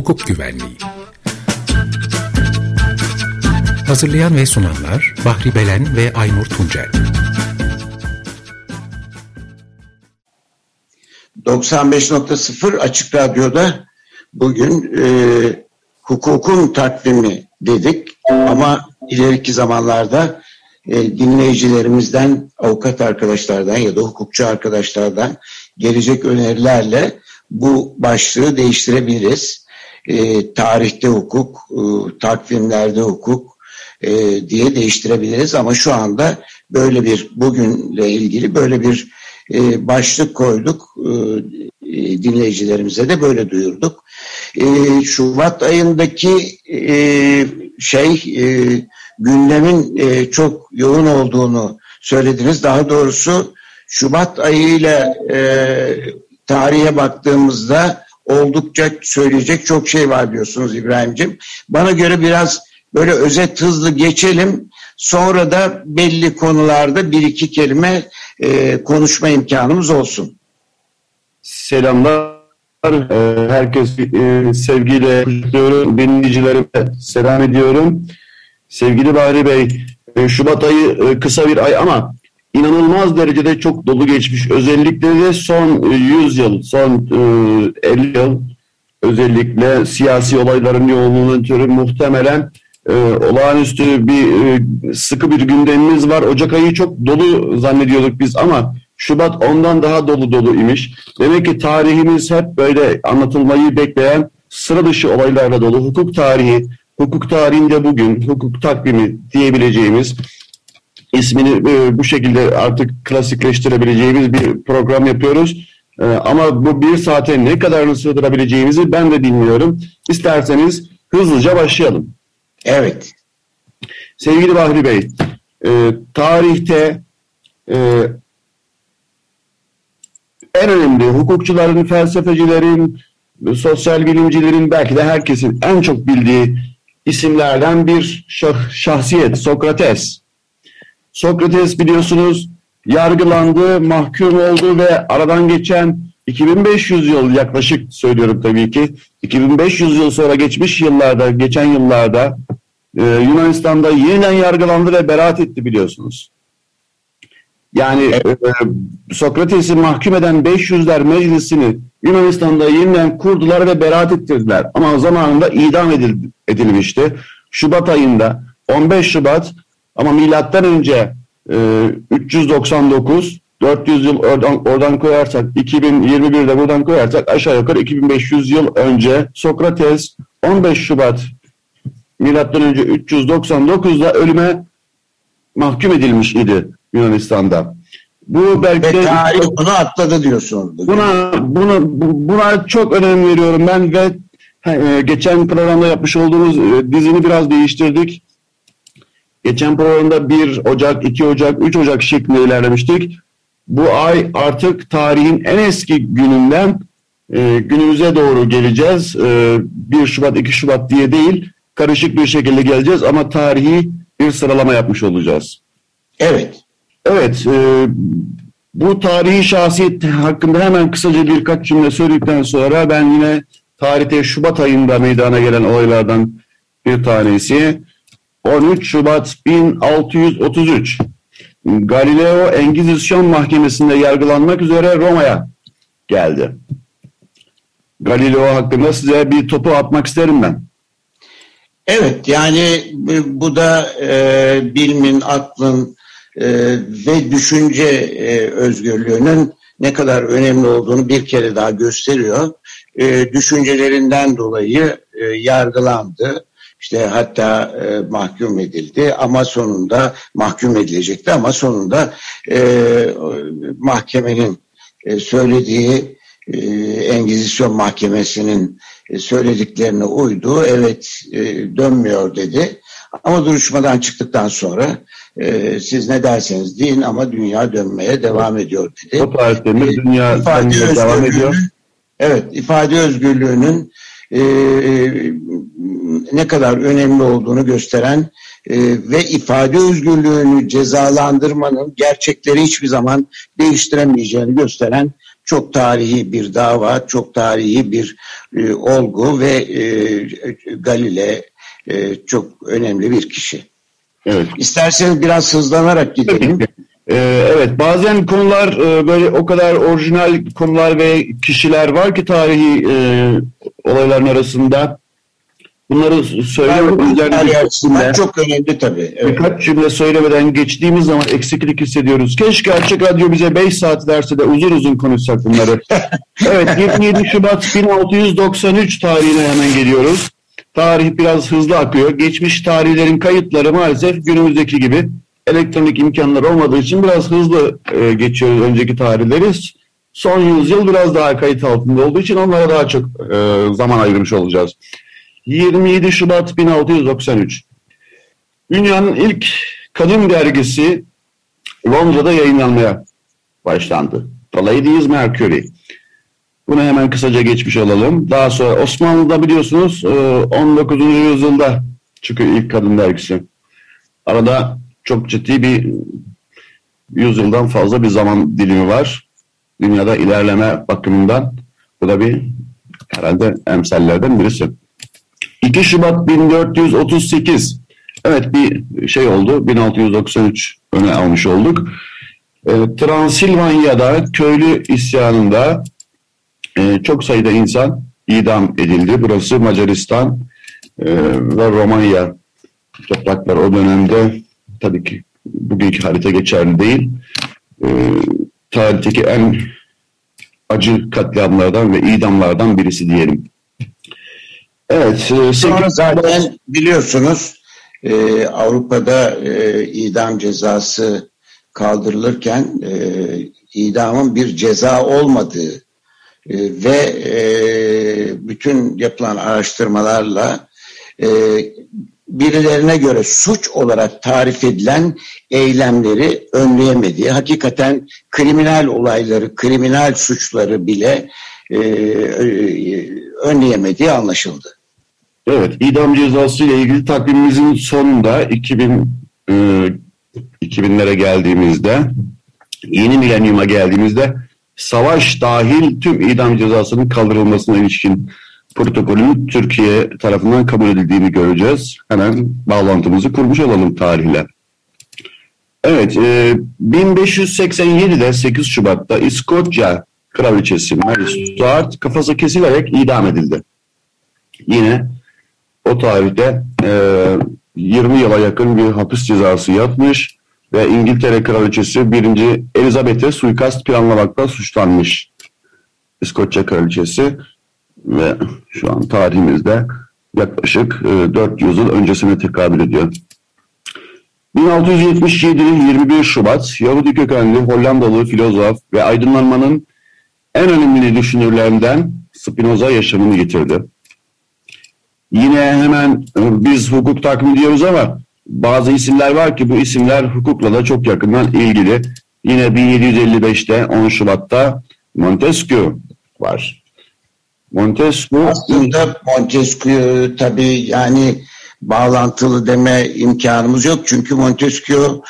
hukuk güvenliği. Hazırlayan ve sunanlar Bahri Belen ve Aynur Tuncel. 95.0 Açık Radyo'da bugün e, hukukun takvimi dedik ama ileriki zamanlarda e, dinleyicilerimizden, avukat arkadaşlardan ya da hukukçu arkadaşlardan gelecek önerilerle bu başlığı değiştirebiliriz. E, tarihte hukuk, e, takvimlerde hukuk e, diye değiştirebiliriz ama şu anda böyle bir bugünle ilgili böyle bir e, başlık koyduk. E, e, dinleyicilerimize de böyle duyurduk. E, Şubat ayındaki e, şey e, gündemin e, çok yoğun olduğunu söylediniz. Daha doğrusu Şubat ayıyla e, tarihe baktığımızda oldukça söyleyecek çok şey var diyorsunuz İbrahim'ciğim. Bana göre biraz böyle özet hızlı geçelim. Sonra da belli konularda bir iki kelime e, konuşma imkanımız olsun. Selamlar. E, herkes e, sevgiyle kutluyorum. Dinleyicilerime selam ediyorum. Sevgili Bahri Bey, e, Şubat ayı kısa bir ay ama inanılmaz derecede çok dolu geçmiş. Özellikle de son 100 yıl, son 50 yıl özellikle siyasi olayların yoğunluğundan ötürü muhtemelen e, olağanüstü bir e, sıkı bir gündemimiz var. Ocak ayı çok dolu zannediyorduk biz ama Şubat ondan daha dolu dolu imiş. Demek ki tarihimiz hep böyle anlatılmayı bekleyen sıra dışı olaylarla dolu. Hukuk tarihi, hukuk tarihinde bugün, hukuk takvimi diyebileceğimiz ismini e, bu şekilde artık klasikleştirebileceğimiz bir program yapıyoruz. E, ama bu bir saate ne kadarını sığdırabileceğimizi ben de bilmiyorum. İsterseniz hızlıca başlayalım. Evet. Sevgili Bahri Bey, e, tarihte en önemli hukukçuların, felsefecilerin, sosyal bilimcilerin belki de herkesin en çok bildiği isimlerden bir şah, şahsiyet Sokrates. Sokrates biliyorsunuz yargılandı, mahkum oldu ve aradan geçen 2500 yıl yaklaşık söylüyorum tabii ki 2500 yıl sonra geçmiş yıllarda, geçen yıllarda e, Yunanistan'da yeniden yargılandı ve beraat etti biliyorsunuz. Yani e, Sokrates'i mahkum eden 500'ler meclisini Yunanistan'da yeniden kurdular ve beraat ettirdiler. Ama zamanında idam edildi, edilmişti. Şubat ayında 15 Şubat ama milattan önce e, 399 400 yıl oradan, oradan koyarsak 2021'de buradan koyarsak aşağı yukarı 2500 yıl önce Sokrates 15 Şubat milattan önce 399'da ölüme mahkum edilmiş idi Yunanistan'da. Bu belki ve tarih bunu atladı diyorsun. Buna, buna, buna çok önem veriyorum ben ve e, geçen programda yapmış olduğumuz e, dizini biraz değiştirdik. Geçen programda 1 Ocak, 2 Ocak, 3 Ocak şeklinde ilerlemiştik. Bu ay artık tarihin en eski gününden e, günümüze doğru geleceğiz. E, 1 Şubat, 2 Şubat diye değil, karışık bir şekilde geleceğiz ama tarihi bir sıralama yapmış olacağız. Evet. Evet, e, bu tarihi şahsiyet hakkında hemen kısaca birkaç cümle söyledikten sonra ben yine tarihte Şubat ayında meydana gelen olaylardan bir tanesi. 13 Şubat 1633 Galileo Engizisyon Mahkemesi'nde yargılanmak üzere Roma'ya geldi. Galileo hakkında size bir topu atmak isterim ben. Evet yani bu da e, bilimin, aklın e, ve düşünce e, özgürlüğünün ne kadar önemli olduğunu bir kere daha gösteriyor. E, düşüncelerinden dolayı e, yargılandı. İşte hatta e, mahkum edildi ama sonunda mahkum edilecekti ama sonunda e, mahkemenin e, söylediği e, Engizisyon Mahkemesi'nin e, söylediklerine uydu. Evet e, dönmüyor dedi. Ama duruşmadan çıktıktan sonra e, siz ne derseniz deyin ama dünya dönmeye devam ediyor dedi. O tarihte dünya ifade devam ediyor? Evet ifade özgürlüğünün e, ne kadar önemli olduğunu gösteren e, ve ifade özgürlüğünü cezalandırmanın gerçekleri hiçbir zaman değiştiremeyeceğini gösteren çok tarihi bir dava, çok tarihi bir e, olgu ve e, Galile e, çok önemli bir kişi. Evet. İsterseniz biraz hızlanarak gidelim. Ee, evet bazen konular e, böyle o kadar orijinal konular ve kişiler var ki tarihi e, olayların arasında. Bunları söylemek üzerine çok önemli tabii. Evet. Birkaç cümle söylemeden geçtiğimiz zaman eksiklik hissediyoruz. Keşke Açık Radyo bize 5 saat verse de uzun uzun konuşsak bunları. evet 27 Şubat 1693 tarihine hemen geliyoruz. Tarih biraz hızlı akıyor. Geçmiş tarihlerin kayıtları maalesef günümüzdeki gibi elektronik imkanlar olmadığı için biraz hızlı e, geçiyoruz önceki tarihleri. Son yüzyıl biraz daha kayıt altında olduğu için onlara daha çok e, zaman ayırmış olacağız. 27 Şubat 1693. Dünyanın ilk kadın dergisi Londra'da yayınlanmaya başlandı. Ladies Mercury. Bunu hemen kısaca geçmiş olalım. Daha sonra Osmanlı'da biliyorsunuz 19. E, yüzyılda çıkıyor ilk kadın dergisi. Arada çok ciddi bir yüzyıldan fazla bir zaman dilimi var. Dünyada ilerleme bakımından bu da bir herhalde emsallerden birisi. 2 Şubat 1438 evet bir şey oldu 1693 öne almış olduk. E, Transilvanya'da köylü isyanında e, çok sayıda insan idam edildi. Burası Macaristan e, ve Romanya topraklar o dönemde tabii ki bugünkü harita geçerli değil. E, tarihteki en acı katliamlardan ve idamlardan birisi diyelim. Evet. E, Sonra zaten biliyorsunuz e, Avrupa'da e, idam cezası kaldırılırken e, idamın bir ceza olmadığı e, ve e, bütün yapılan araştırmalarla e, birilerine göre suç olarak tarif edilen eylemleri önleyemediği, hakikaten kriminal olayları, kriminal suçları bile e, önleyemediği anlaşıldı. Evet, idam cezası ile ilgili takvimimizin sonunda 2000 e, 2000'lere geldiğimizde, yeni milenyuma geldiğimizde savaş dahil tüm idam cezasının kaldırılmasına ilişkin protokolün Türkiye tarafından kabul edildiğini göreceğiz. Hemen bağlantımızı kurmuş olalım tarihle. Evet, e, 1587'de 8 Şubat'ta İskoçya Kraliçesi Mary Stuart kafası kesilerek idam edildi. Yine o tarihte e, 20 yıla yakın bir hapis cezası yatmış ve İngiltere Kraliçesi 1. Elizabeth'e suikast planlamakta suçlanmış. İskoçya Kraliçesi ve şu an tarihimizde yaklaşık e, 400 yıl öncesine tekabül ediyor. 1677'nin 21 Şubat Yahudi kökenli Hollandalı filozof ve aydınlanmanın en önemli düşünürlerinden Spinoza yaşamını yitirdi. Yine hemen e, biz hukuk takvimi diyoruz ama bazı isimler var ki bu isimler hukukla da çok yakından ilgili. Yine 1755'te 10 Şubat'ta Montesquieu var. Montesquieu? Aslında Montesquieu tabii yani bağlantılı deme imkanımız yok. Çünkü Montesquieu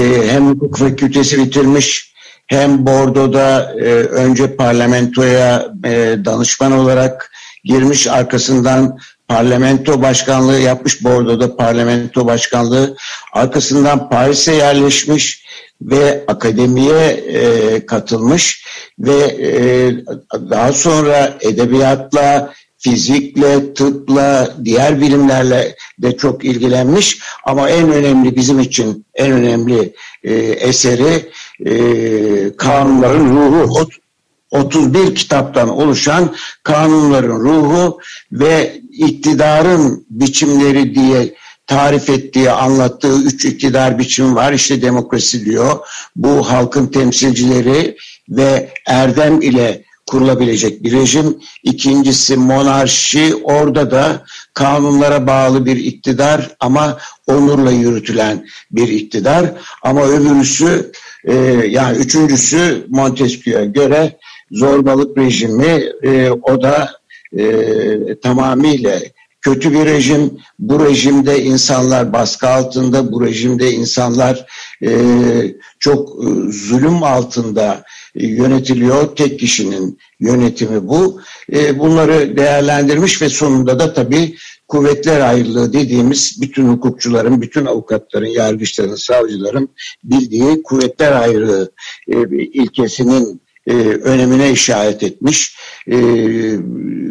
e, hem hukuk fakültesi bitirmiş hem Bordo'da e, önce parlamentoya e, danışman olarak girmiş arkasından parlamento başkanlığı yapmış Bordo'da parlamento başkanlığı arkasından Paris'e yerleşmiş ve akademiye e, katılmış ve e, daha sonra edebiyatla fizikle, tıpla, diğer bilimlerle de çok ilgilenmiş ama en önemli bizim için en önemli e, eseri e, Kanunların Ruhu. 31 kitaptan oluşan Kanunların Ruhu ve iktidarın biçimleri diye tarif ettiği, anlattığı üç iktidar biçimi var. İşte demokrasi diyor. Bu halkın temsilcileri ve erdem ile kurulabilecek bir rejim. İkincisi monarşi. Orada da kanunlara bağlı bir iktidar ama onurla yürütülen bir iktidar. Ama öbürüsü e, yani üçüncüsü Montesquieu'ya göre zorbalık rejimi. E, o da e, tamamıyla kötü bir rejim. Bu rejimde insanlar baskı altında, bu rejimde insanlar e, çok e, zulüm altında yönetiliyor. Tek kişinin yönetimi bu. E, bunları değerlendirmiş ve sonunda da tabii kuvvetler ayrılığı dediğimiz bütün hukukçuların, bütün avukatların, yargıçların, savcıların bildiği kuvvetler ayrılığı e, ilkesinin e, önemine işaret etmiş. E,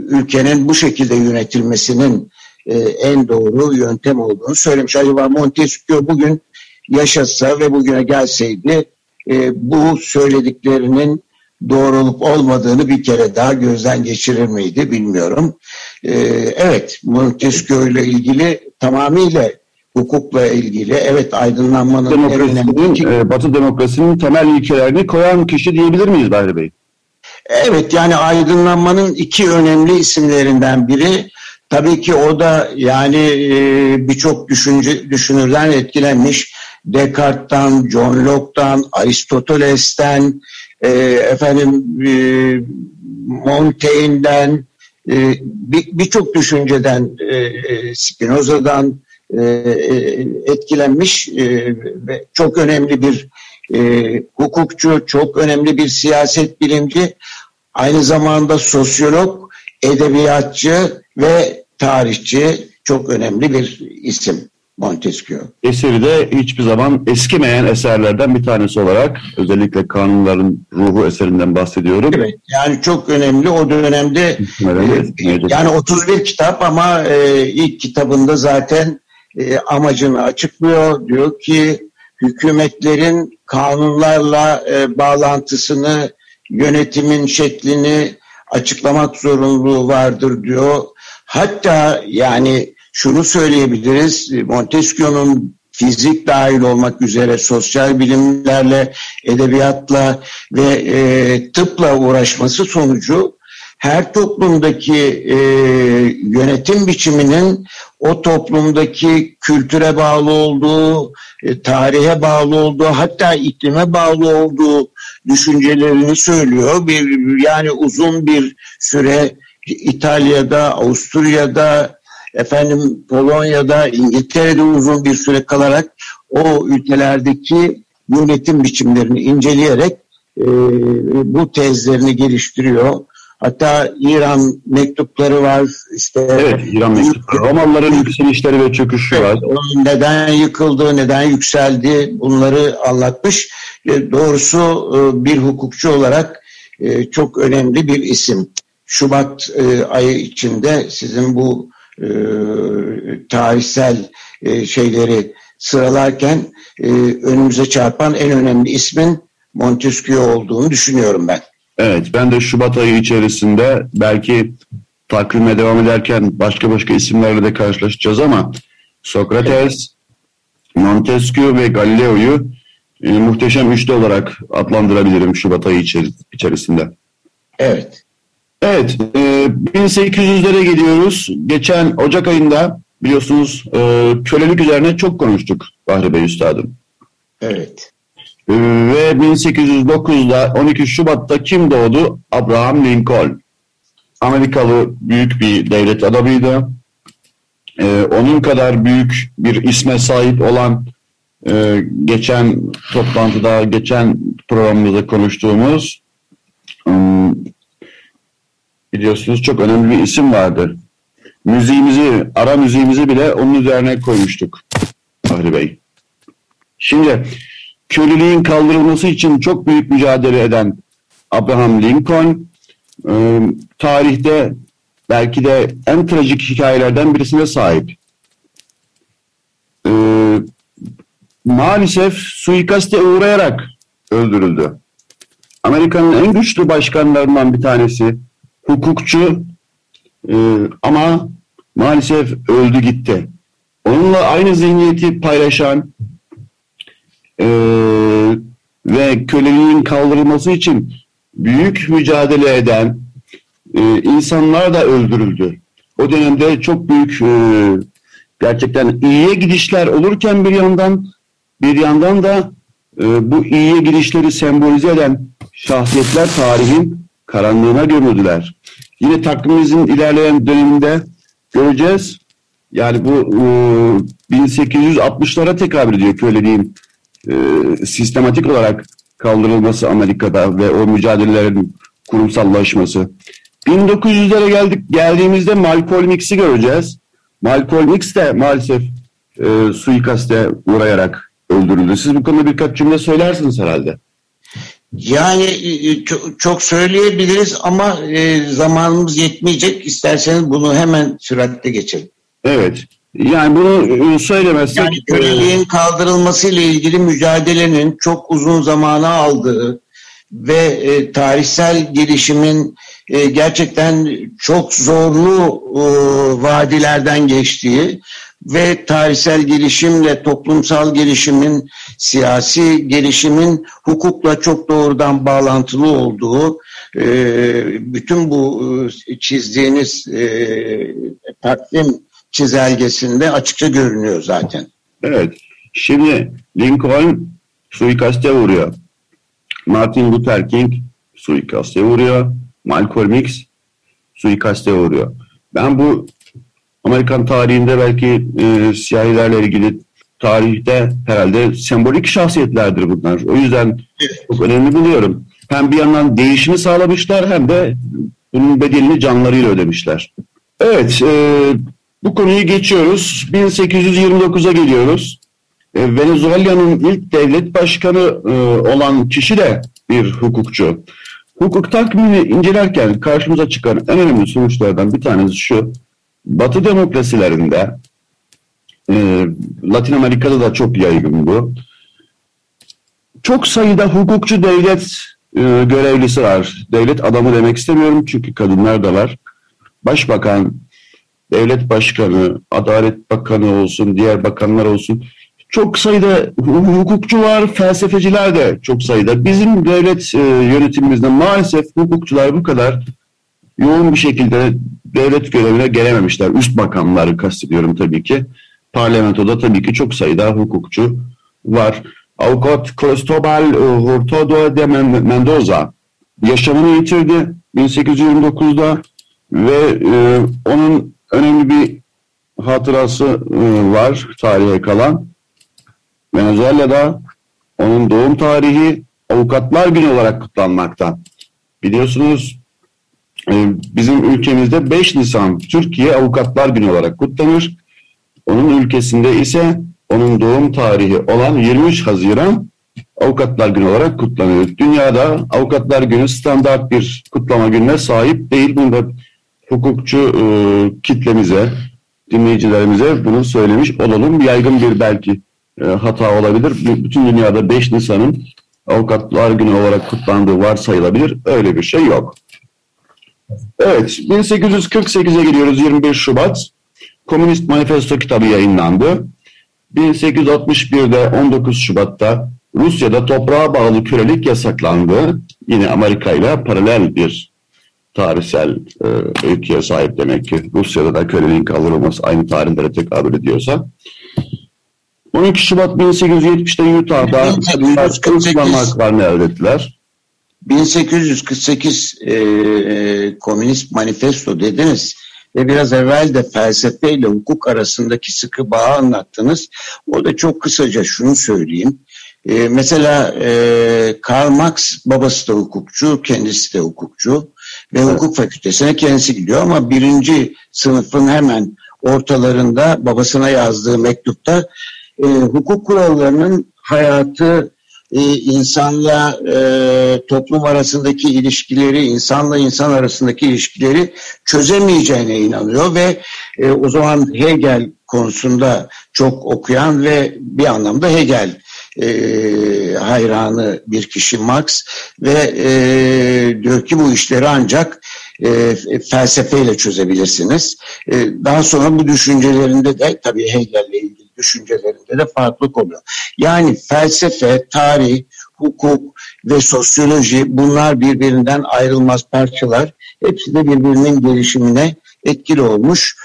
ülkenin bu şekilde yönetilmesinin e, en doğru yöntem olduğunu söylemiş. Acaba Montesquieu bugün yaşasa ve bugüne gelseydi e, bu söylediklerinin doğru olup olmadığını bir kere daha gözden geçirir miydi bilmiyorum. E, evet Montesquieu ile ilgili tamamıyla hukukla ilgili evet aydınlanmanın demokrasinin, e, Batı demokrasinin temel ilkelerini koyan kişi diyebilir miyiz Bahri Bey? Evet yani aydınlanmanın iki önemli isimlerinden biri tabii ki o da yani e, birçok düşünce düşünürden etkilenmiş Descartes'tan, John Locke'tan, Aristoteles'ten, e, efendim e, Montaigne'den, e, birçok bir düşünceden, e, e, Spinoza'dan e, e, etkilenmiş e, ve çok önemli bir e, hukukçu, çok önemli bir siyaset bilimci, aynı zamanda sosyolog, edebiyatçı ve tarihçi çok önemli bir isim. Montesquieu. Eseri de hiçbir zaman eskimeyen eserlerden bir tanesi olarak özellikle kanunların ruhu eserinden bahsediyorum. Evet yani çok önemli o dönemde e, yani 31 kitap ama e, ilk kitabında zaten e, amacını açıklıyor. Diyor ki hükümetlerin kanunlarla e, bağlantısını yönetimin şeklini açıklamak zorunluluğu vardır diyor. Hatta yani şunu söyleyebiliriz. Montesquieu'nun fizik dahil olmak üzere sosyal bilimlerle, edebiyatla ve e, tıpla uğraşması sonucu her toplumdaki e, yönetim biçiminin o toplumdaki kültüre bağlı olduğu, e, tarihe bağlı olduğu, hatta iklime bağlı olduğu düşüncelerini söylüyor. Bir, yani uzun bir süre İtalya'da, Avusturya'da, efendim Polonya'da, İngiltere'de uzun bir süre kalarak o ülkelerdeki yönetim biçimlerini inceleyerek e, bu tezlerini geliştiriyor. Hatta İran mektupları var. İşte evet, İran mektupları. Romalıların yükselişleri ve çöküşü evet, var. Neden yıkıldı, neden yükseldi bunları anlatmış. Doğrusu e, bir hukukçu olarak e, çok önemli bir isim. Şubat e, ayı içinde sizin bu tarihsel şeyleri sıralarken önümüze çarpan en önemli ismin Montesquieu olduğunu düşünüyorum ben. Evet ben de Şubat ayı içerisinde belki takvime devam ederken başka başka isimlerle de karşılaşacağız ama Sokrates, Montesquieu ve Galileo'yu e, muhteşem üçlü olarak adlandırabilirim Şubat ayı içerisinde. Evet. Evet, e, 1800'lere geliyoruz. Geçen Ocak ayında biliyorsunuz e, kölelik üzerine çok konuştuk Bahri Bey Üstadım. Evet. Ve 1809'da 12 Şubat'ta kim doğdu? Abraham Lincoln. Amerikalı büyük bir devlet adamıydı. E, onun kadar büyük bir isme sahip olan e, geçen toplantıda, geçen programımızda konuştuğumuz um, biliyorsunuz çok önemli bir isim vardır. Müziğimizi, ara müziğimizi bile onun üzerine koymuştuk Fahri Bey. Şimdi köleliğin kaldırılması için çok büyük mücadele eden Abraham Lincoln e, tarihte belki de en trajik hikayelerden birisine sahip. E, maalesef suikaste uğrayarak öldürüldü. Amerika'nın en güçlü başkanlarından bir tanesi hukukçu e, ama maalesef öldü gitti. Onunla aynı zihniyeti paylaşan e, ve köleliğin kaldırılması için büyük mücadele eden e, insanlar da öldürüldü. O dönemde çok büyük e, gerçekten iyiye gidişler olurken bir yandan bir yandan da e, bu iyiye gidişleri sembolize eden şahsiyetler tarihin karanlığına gömüldüler. Yine takvimimizin ilerleyen döneminde göreceğiz. Yani bu e, 1860'lara tekabül ediyor köleliğin e, sistematik olarak kaldırılması Amerika'da ve o mücadelelerin kurumsallaşması. 1900'lere geldik geldiğimizde Malcolm X'i göreceğiz. Malcolm X de maalesef e, suikaste uğrayarak öldürüldü. Siz bu konuda birkaç cümle söylersiniz herhalde. Yani e, çok söyleyebiliriz ama e, zamanımız yetmeyecek. İsterseniz bunu hemen süratle geçelim. Evet. Yani bunu e, söylemezsek... Yani köleliğin kaldırılması ile ilgili mücadelenin çok uzun zamana aldığı ve e, tarihsel gelişimin e, gerçekten çok zorlu e, vadilerden geçtiği ve tarihsel gelişimle toplumsal gelişimin, siyasi gelişimin hukukla çok doğrudan bağlantılı olduğu e, bütün bu e, çizdiğiniz e, takvim çizelgesinde açıkça görünüyor zaten. Evet. Şimdi Lincoln suikaste vuruyor. Martin Luther King suikaste vuruyor. Malcolm X suikaste vuruyor. Ben bu Amerikan tarihinde belki e, siyahilerle ilgili tarihte herhalde sembolik şahsiyetlerdir bunlar. O yüzden çok önemli buluyorum. Hem bir yandan değişimi sağlamışlar hem de bunun bedelini canlarıyla ödemişler. Evet, e, bu konuyu geçiyoruz. 1829'a geliyoruz. E, Venezuela'nın ilk devlet başkanı e, olan kişi de bir hukukçu. Hukuk takvimini incelerken karşımıza çıkan en önemli sonuçlardan bir tanesi şu. Batı demokrasilerinde e, Latin Amerika'da da çok yaygın bu. Çok sayıda hukukçu devlet e, görevlisi var. Devlet adamı demek istemiyorum çünkü kadınlar da var. Başbakan, devlet başkanı, adalet bakanı olsun, diğer bakanlar olsun. Çok sayıda hukukçu var, felsefeciler de çok sayıda. Bizim devlet e, yönetimimizde maalesef hukukçular bu kadar yoğun bir şekilde devlet görevine gelememişler. Üst makamları kastediyorum tabii ki. Parlamentoda tabii ki çok sayıda hukukçu var. Avukat Cristobal Hurtado de Mendoza yaşamını yitirdi 1829'da ve e, onun önemli bir hatırası e, var tarihe kalan. Venezuela'da onun doğum tarihi Avukatlar Günü olarak kutlanmakta. Biliyorsunuz e, bizim ülkemizde 5 Nisan Türkiye Avukatlar Günü olarak kutlanır. Onun ülkesinde ise onun doğum tarihi olan 23 Haziran Avukatlar Günü olarak kutlanıyor. Dünyada Avukatlar Günü standart bir kutlama gününe sahip değil. Bunu da hukukçu e, kitlemize, dinleyicilerimize bunu söylemiş olalım. Yaygın bir belki e, hata olabilir. Bütün dünyada 5 Nisan'ın Avukatlar Günü olarak kutlandığı varsayılabilir. Öyle bir şey yok. Evet, 1848'e gidiyoruz 21 Şubat. Komünist Manifesto kitabı yayınlandı. 1861'de 19 Şubat'ta Rusya'da toprağa bağlı kölelik yasaklandı. Yine Amerika ile paralel bir tarihsel e, ülkeye sahip demek ki. Rusya'da da köleliğin kaldırılması aynı tarihlere tekabül ediyorsa. 12 Şubat 1870'te Utah'da haklarını elde ettiler. 1848 e, Komünist Manifesto dediniz ve biraz evvel de felsefe ile hukuk arasındaki sıkı bağı anlattınız. O da çok kısaca şunu söyleyeyim. E, mesela e, Karl Marx babası da hukukçu, kendisi de hukukçu ve hukuk fakültesine kendisi gidiyor ama birinci sınıfın hemen ortalarında babasına yazdığı mektupta e, hukuk kurallarının hayatı e, insanla e, toplum arasındaki ilişkileri, insanla insan arasındaki ilişkileri çözemeyeceğine inanıyor ve e, o zaman Hegel konusunda çok okuyan ve bir anlamda Hegel e, hayranı bir kişi Marx ve e, diyor ki bu işleri ancak e, felsefeyle çözebilirsiniz. E, daha sonra bu düşüncelerinde de tabii Hegel'le ilgili düşüncelerinde de farklılık oluyor. Yani felsefe, tarih, hukuk ve sosyoloji bunlar birbirinden ayrılmaz parçalar. Hepsi de birbirinin gelişimine etkili olmuş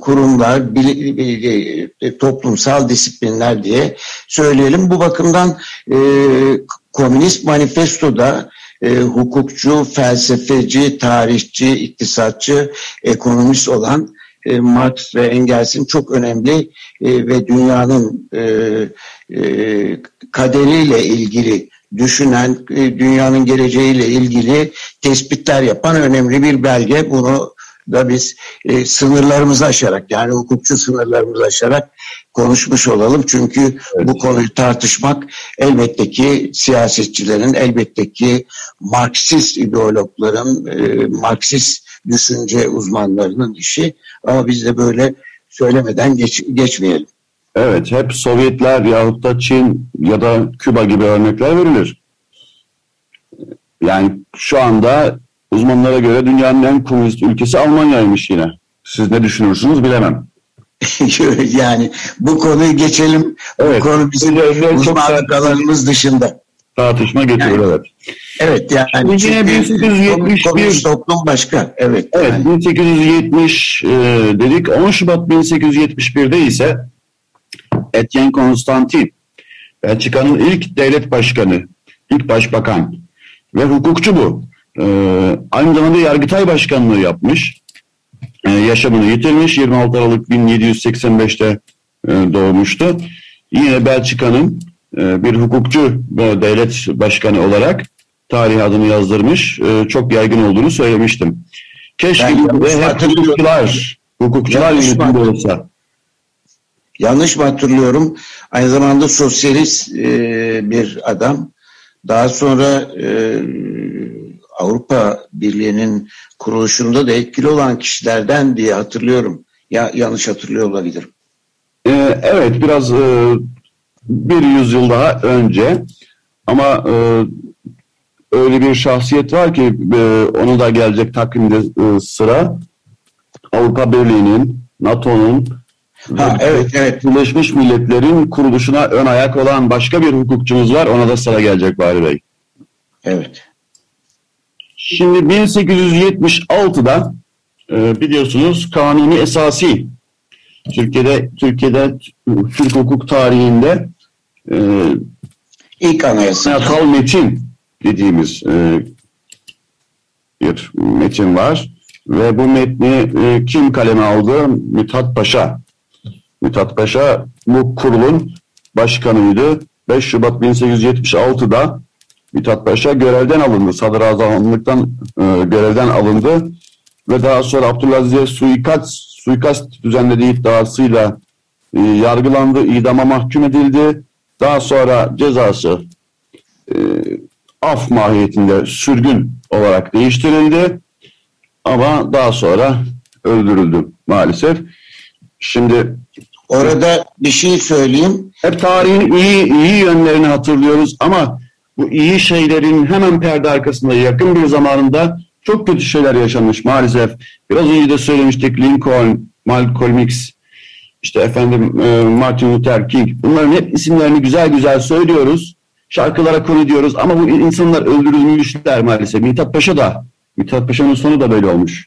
kurumlar, bil, e, e, toplumsal disiplinler diye söyleyelim. Bu bakımdan e, Komünist Manifesto'da e, hukukçu, felsefeci, tarihçi, iktisatçı, ekonomist olan e, Marx ve Engels'in çok önemli e, ve dünyanın e, e, kaderiyle ilgili düşünen, e, dünyanın geleceğiyle ilgili tespitler yapan önemli bir belge. Bunu da biz e, sınırlarımızı aşarak yani hukukçu sınırlarımızı aşarak konuşmuş olalım. Çünkü evet. bu konuyu tartışmak elbette ki siyasetçilerin, elbette ki Marksist ideologların, e, Marksist düşünce uzmanlarının işi. Ama biz de böyle söylemeden geç, geçmeyelim. Evet, hep Sovyetler yahut da Çin ya da Küba gibi örnekler verilir. Yani şu anda uzmanlara göre dünyanın en komünist ülkesi Almanya'ymış yine. Siz ne düşünürsünüz bilemem. yani bu konuyu geçelim. Evet. Bu konu bizim uzmanlık alanımız dışında. Tartışma getiriyor yani, evet. Evet yani yine 1871 toplum başka. Evet. Evet yani. 1870 e, dedik. 10 Şubat 1871'de ise Etienne Constantin Belçika'nın ilk devlet başkanı, ilk başbakan ve hukukçu bu. Ee, aynı zamanda Yargıtay Başkanlığı yapmış. Ee, yaşamını yitirmiş. 26 Aralık 1785'te e, doğmuştu. Yine Belçika'nın e, bir hukukçu devlet başkanı olarak tarih adını yazdırmış. E, çok yaygın olduğunu söylemiştim. Keşke de hep hukukçular, hukukçular yönetimde olsa. Yanlış mı hatırlıyorum? Aynı zamanda sosyalist e, bir adam. Daha sonra e, Avrupa Birliği'nin kuruluşunda da etkili olan kişilerden diye hatırlıyorum. Ya yanlış hatırlıyor olabilirim. Ee, evet biraz e, bir yüzyıl daha önce ama e, öyle bir şahsiyet var ki e, onu da gelecek takvimde e, sıra Avrupa Birliği'nin, NATO'nun Ha, evet, evet. Birleşmiş Milletler'in kuruluşuna ön ayak olan başka bir hukukçumuz var. Ona da sıra gelecek Bahri Bey. Evet. Şimdi 1876'da e, biliyorsunuz kanuni esasi Türkiye'de Türkiye'de Türk hukuk tarihinde e, ilk anayasa yasal metin dediğimiz e, bir metin var ve bu metni e, kim kaleme aldı? Mithat Paşa. Mithat Paşa bu kurulun başkanıydı. 5 Şubat 1876'da Mithat Paşa görevden alındı. Sadrazamlıktan e, görevden alındı ve daha sonra Abdülaziz'e suikast, suikast düzenlediği iddiasıyla e, yargılandı, idama mahkum edildi. Daha sonra cezası e, af mahiyetinde sürgün olarak değiştirildi. Ama daha sonra öldürüldü maalesef. Şimdi orada bir şey söyleyeyim. Hep tarihin iyi iyi yönlerini hatırlıyoruz ama bu iyi şeylerin hemen perde arkasında yakın bir zamanında çok kötü şeyler yaşanmış maalesef. Biraz önce de söylemiştik Lincoln, Malcolm X, işte efendim e, Martin Luther King. Bunların hep isimlerini güzel güzel söylüyoruz. Şarkılara konu diyoruz ama bu insanlar öldürülmüşler maalesef. Mithat Paşa da, Mithat Paşa'nın sonu da böyle olmuş.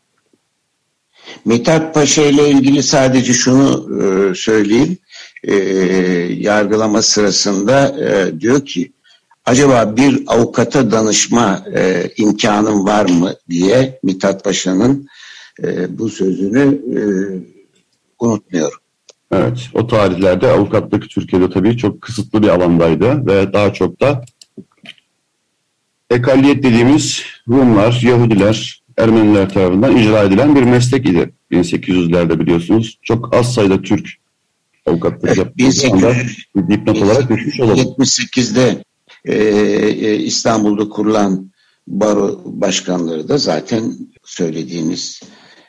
Mithat Paşa ile ilgili sadece şunu e, söyleyeyim. E, yargılama sırasında e, diyor ki acaba bir avukata danışma e, imkanım var mı diye Mithat Paşa'nın e, bu sözünü e, unutmuyorum. Evet, o tarihlerde avukatlık Türkiye'de tabii çok kısıtlı bir alandaydı ve daha çok da ekalliyet dediğimiz Rumlar, Yahudiler, Ermeniler tarafından icra edilen bir meslek idi. 1800'lerde biliyorsunuz. Çok az sayıda Türk avukatlık evet, 1800, dipnot olarak düşmüş olalım. 78'de e, e, İstanbul'da kurulan baro başkanları da zaten söylediğiniz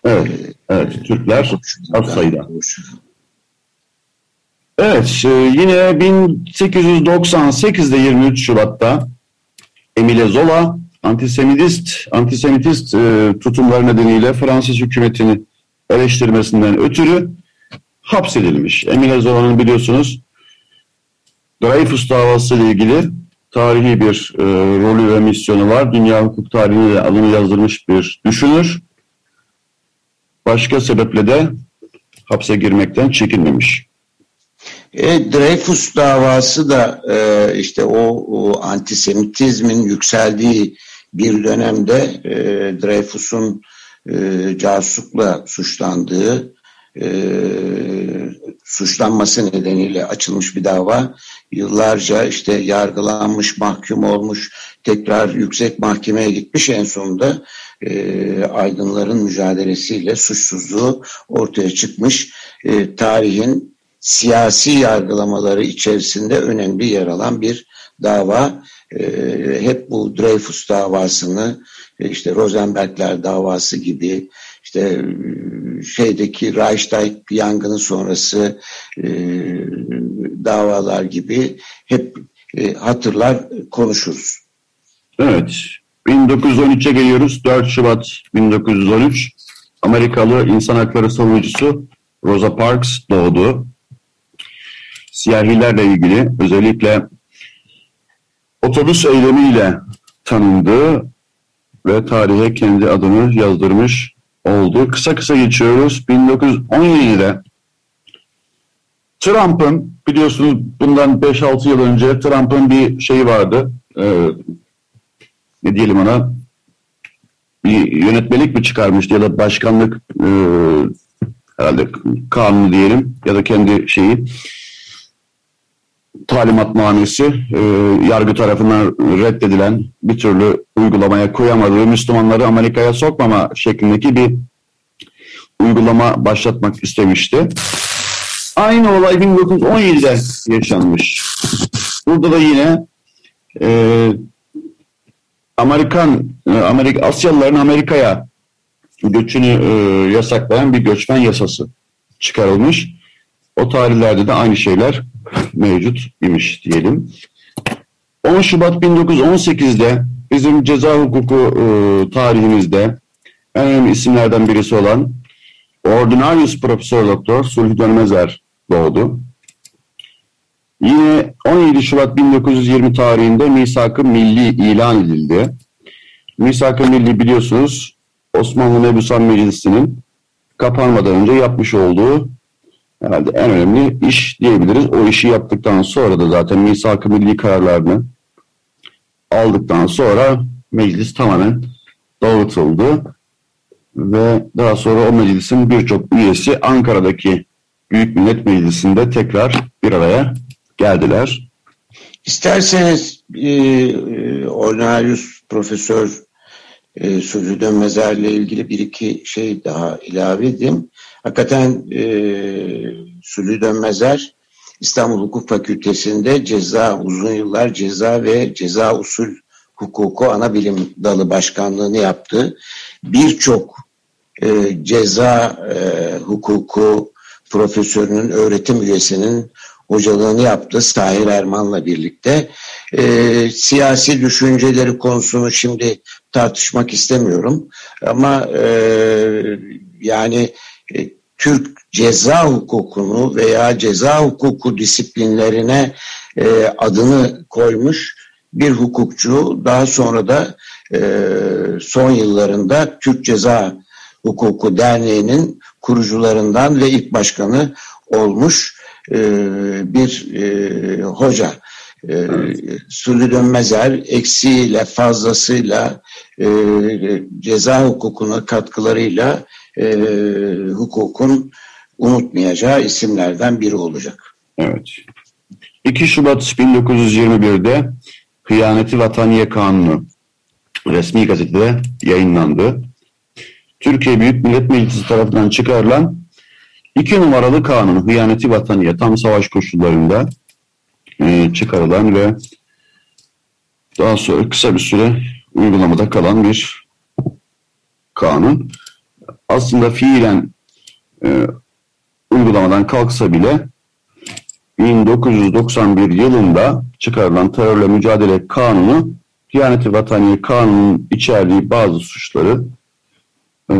Evet, e, evet Türkler az sayıda. Evet, e, yine 1898'de 23 Şubat'ta Emile Zola antisemitist antisemitist e, tutumlar nedeniyle Fransız hükümetini eleştirmesinden ötürü hapsedilmiş. Emile Zola'nın biliyorsunuz Dreyfus davası ile ilgili tarihi bir e, rolü ve misyonu var. Dünya hukuk tarihine adını yazdırmış bir düşünür. Başka sebeple de hapse girmekten çekinmemiş. E, Dreyfus davası da e, işte o, o antisemitizmin yükseldiği bir dönemde e, Dreyfus'un e, casuslukla suçlandığı e, suçlanması nedeniyle açılmış bir dava. Yıllarca işte yargılanmış, mahkum olmuş, tekrar yüksek mahkemeye gitmiş en sonunda e, aydınların mücadelesiyle suçsuzluğu ortaya çıkmış. E, tarihin siyasi yargılamaları içerisinde önemli yer alan bir dava. E, hep bu Dreyfus davasını, e, işte Rosenbergler davası gibi, işte e, şeydeki Reichstag yangını sonrası e, davalar gibi hep e, hatırlar konuşuruz. Evet. 1913'e geliyoruz. 4 Şubat 1913 Amerikalı insan hakları savunucusu Rosa Parks doğdu. Siyahilerle ilgili özellikle otobüs eylemiyle tanındı ve tarihe kendi adını yazdırmış oldu. Kısa kısa geçiyoruz. 1917'de Trump'ın biliyorsunuz bundan 5-6 yıl önce Trump'ın bir şeyi vardı. Ee, ne diyelim ona bir yönetmelik mi çıkarmıştı ya da başkanlık e, herhalde kanunu diyelim ya da kendi şeyi talimatnamesi e, yargı tarafından reddedilen bir türlü uygulamaya koyamadığı Müslümanları Amerika'ya sokmama şeklindeki bir uygulama başlatmak istemişti. Aynı olay 1917'de yaşanmış. Burada da yine e, Amerikan, e, Amerika, Asyalıların Amerika'ya göçünü e, yasaklayan bir göçmen yasası çıkarılmış. O tarihlerde de aynı şeyler mevcut imiş diyelim. 10 Şubat 1918'de bizim ceza hukuku e, tarihimizde en önemli isimlerden birisi olan Ordinarius Profesör Doktor Sulhi Dönmezer doğdu. Yine 17 Şubat 1920 tarihinde Misak-ı Milli ilan edildi. Misak-ı Milli biliyorsunuz Osmanlı Mebusan Meclisi'nin kapanmadan önce yapmış olduğu herhalde en önemli iş diyebiliriz. O işi yaptıktan sonra da zaten misak-ı milli kararlarını aldıktan sonra meclis tamamen dağıtıldı ve daha sonra o meclisin birçok üyesi Ankara'daki Büyük Millet Meclisi'nde tekrar bir araya geldiler. İsterseniz e, e Ornarius Profesör e, Sözü Dönmezer'le ilgili bir iki şey daha ilave edeyim. Hakikaten e, Sülü Dönmezer İstanbul Hukuk Fakültesi'nde ceza uzun yıllar ceza ve ceza usul hukuku ana bilim dalı başkanlığını yaptı. Birçok e, ceza e, hukuku profesörünün, öğretim üyesinin hocalığını yaptı Tahir Erman'la birlikte. E, siyasi düşünceleri konusunu şimdi tartışmak istemiyorum ama e, yani e, Türk ceza hukukunu veya ceza hukuku disiplinlerine e, adını koymuş bir hukukçu daha sonra da e, son yıllarında Türk Ceza Hukuku Derneği'nin kurucularından ve ilk başkanı olmuş bir e, hoca. E, evet. Sülü Dönmezer eksiğiyle fazlasıyla e, ceza hukukuna katkılarıyla e, hukukun unutmayacağı isimlerden biri olacak. Evet. 2 Şubat 1921'de Hıyaneti Vataniye Kanunu resmi gazetede yayınlandı. Türkiye Büyük Millet Meclisi tarafından çıkarılan iki numaralı kanun Hıyaneti Vataniye tam savaş koşullarında e, çıkarılan ve daha sonra kısa bir süre uygulamada kalan bir kanun. Aslında fiilen e, uygulamadan kalksa bile 1991 yılında çıkarılan terörle mücadele kanunu Diyaneti Vataniye Kanunu'nun içerdiği bazı suçları e,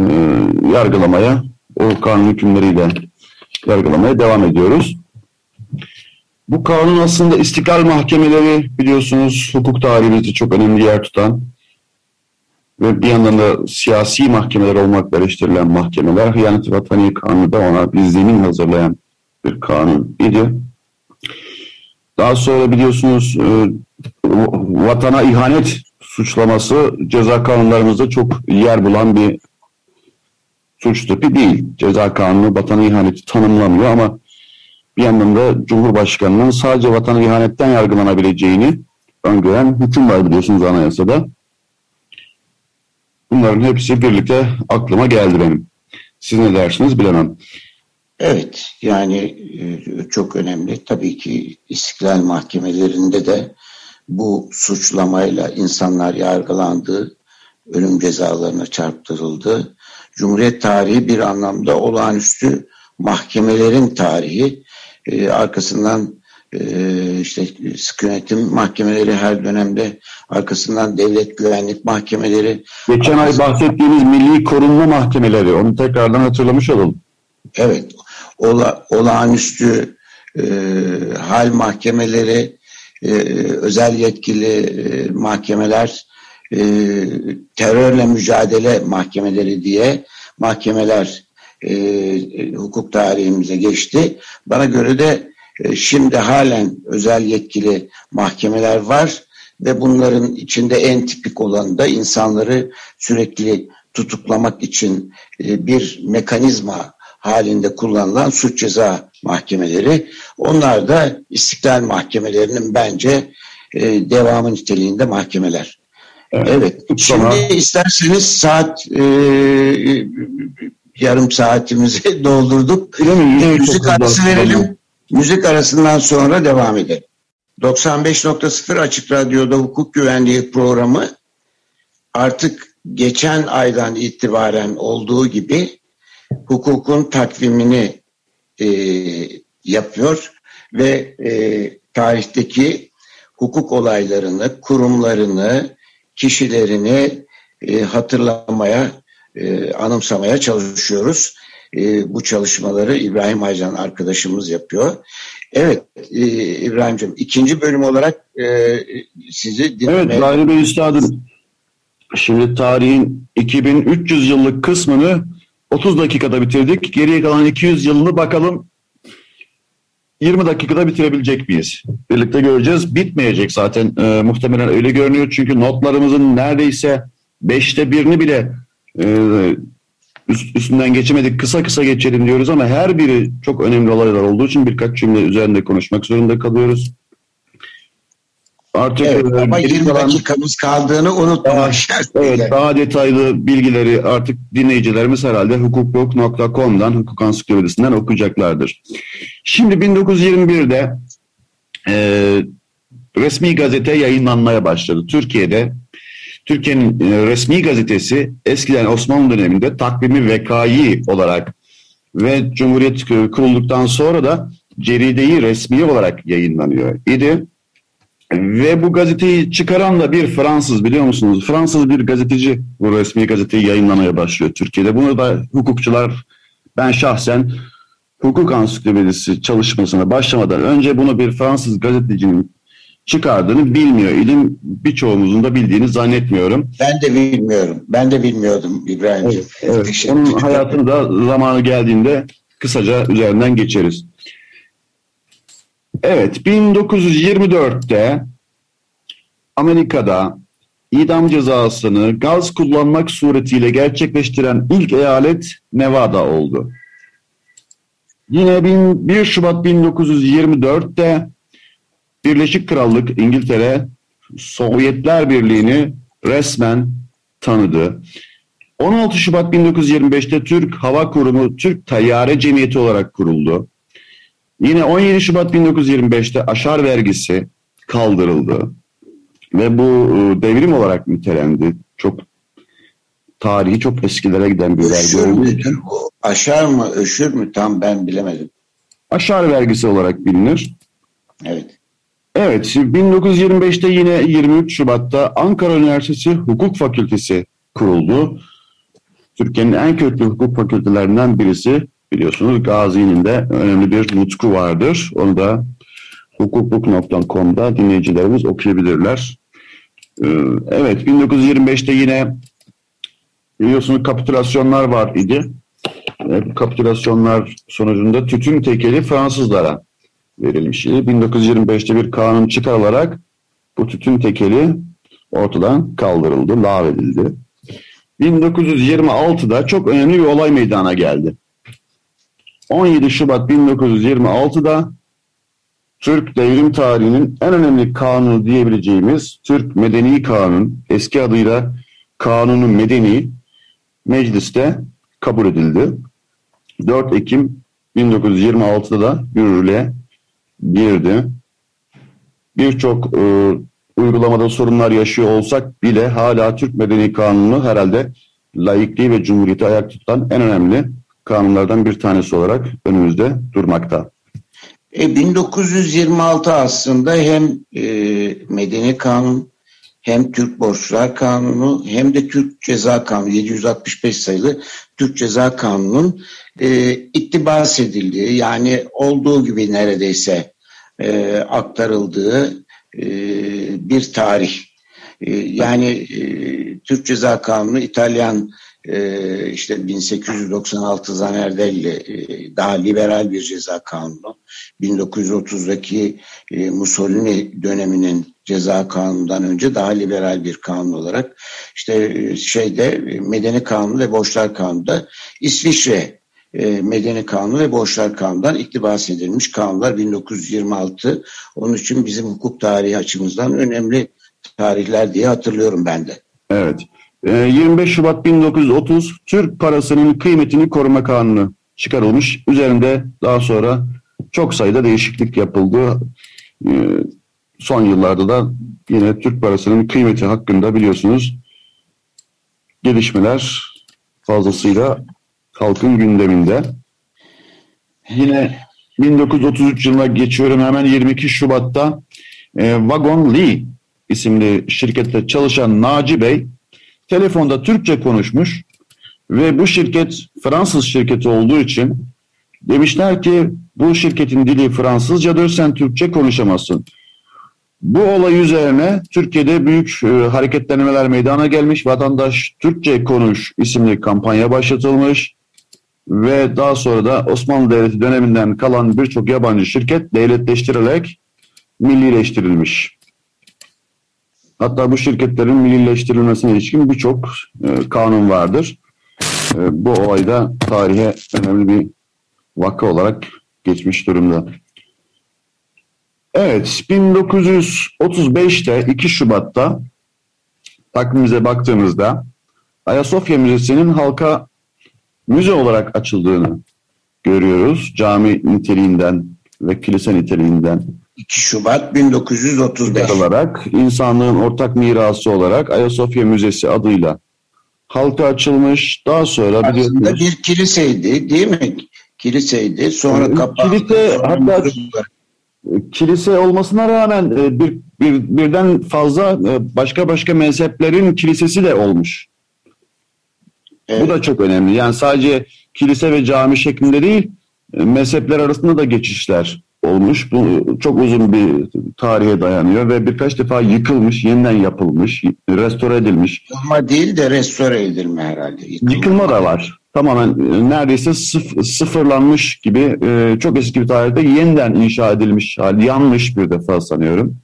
yargılamaya, o kanun hükümleriyle yargılamaya devam ediyoruz. Bu kanun aslında istiklal mahkemeleri biliyorsunuz hukuk tarihimizde çok önemli yer tutan ve bir yandan da siyasi mahkemeler olmakla eleştirilen mahkemeler Hıyanet Vatani Kanunu da ona bir zemin hazırlayan bir kanun idi. Daha sonra biliyorsunuz e, vatana ihanet suçlaması ceza kanunlarımızda çok yer bulan bir suç tipi değil. Ceza kanunu vatana ihaneti tanımlamıyor ama bir yandan da Cumhurbaşkanı'nın sadece vatanı ihanetten yargılanabileceğini öngören hüküm var biliyorsunuz anayasada. Bunların hepsi birlikte aklıma geldi benim. Siz ne dersiniz bilemem. Evet yani e, çok önemli. Tabii ki istiklal mahkemelerinde de bu suçlamayla insanlar yargılandı, ölüm cezalarına çarptırıldı. Cumhuriyet tarihi bir anlamda olağanüstü mahkemelerin tarihi. Ee, arkasından e, işte sıkı yönetim mahkemeleri her dönemde arkasından devlet güvenlik mahkemeleri. Geçen ay bahsettiğimiz milli korunma mahkemeleri onu tekrardan hatırlamış olalım. Evet ola, olağanüstü e, hal mahkemeleri e, özel yetkili e, mahkemeler e, terörle mücadele mahkemeleri diye mahkemeler e, hukuk tarihimize geçti. Bana göre de e, şimdi halen özel yetkili mahkemeler var ve bunların içinde en tipik olanı da insanları sürekli tutuklamak için e, bir mekanizma halinde kullanılan suç ceza mahkemeleri. Onlar da istiklal mahkemelerinin bence e, devamı niteliğinde mahkemeler. Evet. evet. Şimdi isterseniz saat e, yarım saatimizi doldurduk. E, müzik arası verelim. Müzik arasından sonra devam edelim. 95.0 Açık Radyo'da hukuk güvenliği programı artık geçen aydan itibaren olduğu gibi hukukun takvimini e, yapıyor ve e, tarihteki hukuk olaylarını, kurumlarını, kişilerini e, hatırlamaya, e, anımsamaya çalışıyoruz. E, bu çalışmaları İbrahim Aycan arkadaşımız yapıyor. Evet e, İbrahim'ciğim ikinci bölüm olarak e, sizi dinlemeye... Evet Bahri Bey Üstadım. Şimdi tarihin 2300 yıllık kısmını 30 dakikada bitirdik. Geriye kalan 200 yılını bakalım 20 dakikada bitirebilecek miyiz? Birlikte göreceğiz. Bitmeyecek zaten e, muhtemelen öyle görünüyor. Çünkü notlarımızın neredeyse beşte birini bile e, üst, üstünden geçemedik. Kısa kısa geçelim diyoruz ama her biri çok önemli olaylar olduğu için birkaç cümle üzerinde konuşmak zorunda kalıyoruz. Artık evet, e, ama 20 kalan, dakikamız kaldığını unutmamak Evet, daha detaylı bilgileri artık dinleyicilerimiz herhalde hukukluk.com'dan, hukuk ansiklopedisinden okuyacaklardır. Şimdi 1921'de e, resmi gazete yayınlanmaya başladı. Türkiye'de Türkiye'nin e, resmi gazetesi eskiden Osmanlı döneminde takvimi vekayı olarak ve Cumhuriyet kurulduktan sonra da cerideyi resmi olarak yayınlanıyor idi. Ve bu gazeteyi çıkaran da bir Fransız biliyor musunuz? Fransız bir gazeteci bu resmi gazeteyi yayınlamaya başlıyor Türkiye'de. Bunu da hukukçular ben şahsen hukuk ansiklopedisi çalışmasına başlamadan önce bunu bir Fransız gazetecinin çıkardığını bilmiyor ilim birçoğumuzun da bildiğini zannetmiyorum. Ben de bilmiyorum. Ben de bilmiyordum İbrahimciğim. Evet, evet. Onun hayatını da zamanı geldiğinde kısaca üzerinden geçeriz. Evet, 1924'te Amerika'da idam cezasını gaz kullanmak suretiyle gerçekleştiren ilk eyalet Nevada oldu. Yine 1 Şubat 1924'te Birleşik Krallık İngiltere Sovyetler Birliği'ni resmen tanıdı. 16 Şubat 1925'te Türk Hava Kurumu Türk Tayyare Cemiyeti olarak kuruldu. Yine 17 Şubat 1925'te aşar vergisi kaldırıldı ve bu e, devrim olarak nitelendi. Çok tarihi çok eskilere giden bir vergi oldu. Aşar mı, öşür mü tam ben bilemedim. Aşar vergisi olarak bilinir. Evet. Evet, 1925'te yine 23 Şubat'ta Ankara Üniversitesi Hukuk Fakültesi kuruldu. Türkiye'nin en köklü hukuk fakültelerinden birisi biliyorsunuz Gazi'nin de önemli bir nutku vardır. Onu da hukukluk.com'da dinleyicilerimiz okuyabilirler. Ee, evet 1925'te yine biliyorsunuz kapitülasyonlar var idi. Kapitülasyonlar sonucunda tütün tekeli Fransızlara verilmişti. 1925'te bir kanun çıkarılarak bu tütün tekeli ortadan kaldırıldı, 17 Şubat 1926'da Türk devrim tarihinin en önemli kanunu diyebileceğimiz Türk Medeni Kanun, eski adıyla Kanunu Medeni mecliste kabul edildi. 4 Ekim 1926'da da yürürlüğe girdi. Birçok e, uygulamada sorunlar yaşıyor olsak bile hala Türk Medeni Kanunu herhalde laikliği ve cumhuriyeti ayak tutan en önemli kanunlardan bir tanesi olarak önümüzde durmakta. E, 1926 aslında hem e, Medeni Kanun hem Türk Borçlar Kanunu hem de Türk Ceza Kanunu 765 sayılı Türk Ceza Kanunu'nun e, iktibas edildiği yani olduğu gibi neredeyse e, aktarıldığı e, bir tarih. E, yani e, Türk Ceza Kanunu İtalyan e, işte 1896 Zanerdelli e, daha liberal bir ceza kanunu. 1930'daki e, Mussolini döneminin ceza kanunundan önce daha liberal bir kanun olarak işte e, şeyde e, Medeni Kanunu ve Borçlar Kanunu'da İsviçre e, Medeni Kanunu ve Borçlar Kanunu'ndan iktibas edilmiş kanunlar 1926. Onun için bizim hukuk tarihi açımızdan önemli tarihler diye hatırlıyorum ben de. Evet. 25 ee, Şubat 1930 Türk parasının kıymetini koruma kanunu çıkarılmış. Üzerinde daha sonra çok sayıda değişiklik yapıldı. Ee, son yıllarda da yine Türk parasının kıymeti hakkında biliyorsunuz gelişmeler fazlasıyla halkın gündeminde. Yine 1933 yılına geçiyorum hemen 22 Şubat'ta e, Lee isimli şirkette çalışan Naci Bey telefonda Türkçe konuşmuş ve bu şirket Fransız şirketi olduğu için demişler ki bu şirketin dili Fransızcadır sen Türkçe konuşamazsın. Bu olay üzerine Türkiye'de büyük e, hareketlenmeler meydana gelmiş. Vatandaş Türkçe konuş isimli kampanya başlatılmış ve daha sonra da Osmanlı Devleti döneminden kalan birçok yabancı şirket devletleştirilerek millileştirilmiş. Hatta bu şirketlerin millileştirilmesine ilişkin birçok e, kanun vardır. E, bu olayda tarihe önemli bir vaka olarak geçmiş durumda. Evet, 1935'te 2 Şubat'ta takvimimize baktığımızda Ayasofya Müzesi'nin halka müze olarak açıldığını görüyoruz. Cami niteliğinden ve kilise niteliğinden 2 Şubat 1935 olarak insanlığın ortak mirası olarak Ayasofya Müzesi adıyla halka açılmış. Daha sonra Aslında bir kiliseydi değil mi? Kiliseydi. Sonra ee, kapandı. Kilise hatta kilise olmasına rağmen e, bir, bir birden fazla e, başka başka mezheplerin kilisesi de olmuş. Evet. Bu da çok önemli. Yani sadece kilise ve cami şeklinde değil, e, mezhepler arasında da geçişler olmuş. Bu çok uzun bir tarihe dayanıyor ve birkaç defa yıkılmış, yeniden yapılmış, restore edilmiş. Yıkılma değil de restore edilme herhalde. Yıkılma, Yıkılma da var. Tamamen e, neredeyse sıf sıfırlanmış gibi e, çok eski bir tarihte yeniden inşa edilmiş hali. Yanlış bir defa sanıyorum.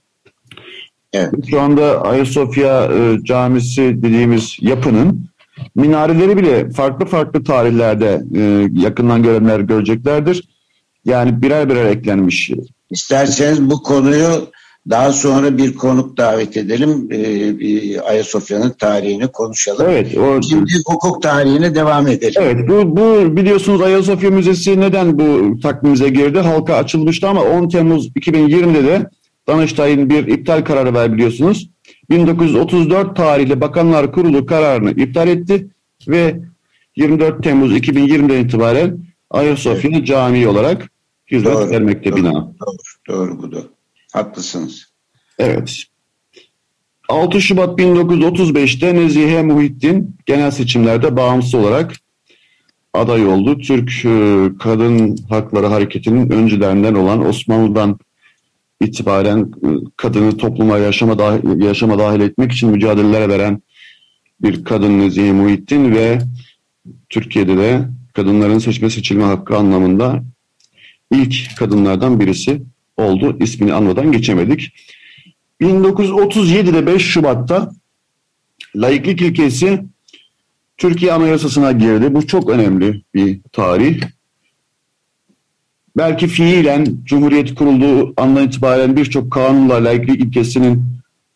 Evet. Şu anda Ayasofya e, Camisi dediğimiz yapının minareleri bile farklı farklı tarihlerde yakından görenler göreceklerdir yani birer birer eklenmiş. İsterseniz bu konuyu daha sonra bir konuk davet edelim. Ee, Ayasofya'nın tarihini konuşalım. Evet. O... Şimdi hukuk tarihine devam edelim. Evet. Bu, bu biliyorsunuz Ayasofya Müzesi neden bu takvimimize girdi? Halka açılmıştı ama 10 Temmuz 2020'de de Danıştay'ın bir iptal kararı var biliyorsunuz. 1934 tarihli Bakanlar Kurulu kararını iptal etti ve 24 Temmuz 2020'den itibaren Ayasofya evet. Camii olarak hizmet doğru, vermekte doğru, bina. Doğru, doğru budur. Haklısınız. Evet. 6 Şubat 1935'te Nezihe Muhittin genel seçimlerde bağımsız olarak aday oldu. Türk e, Kadın Hakları Hareketi'nin öncülerinden olan Osmanlı'dan itibaren e, kadını topluma yaşama dahil, yaşama dahil etmek için mücadelelere veren bir kadın Nezihe Muhittin ve Türkiye'de de kadınların seçme seçilme hakkı anlamında ilk kadınlardan birisi oldu. İsmini anmadan geçemedik. 1937'de 5 Şubat'ta laiklik ilkesi Türkiye Anayasası'na girdi. Bu çok önemli bir tarih. belki fiilen Cumhuriyet kurulduğu andan itibaren birçok kanunla layıklık ilkesinin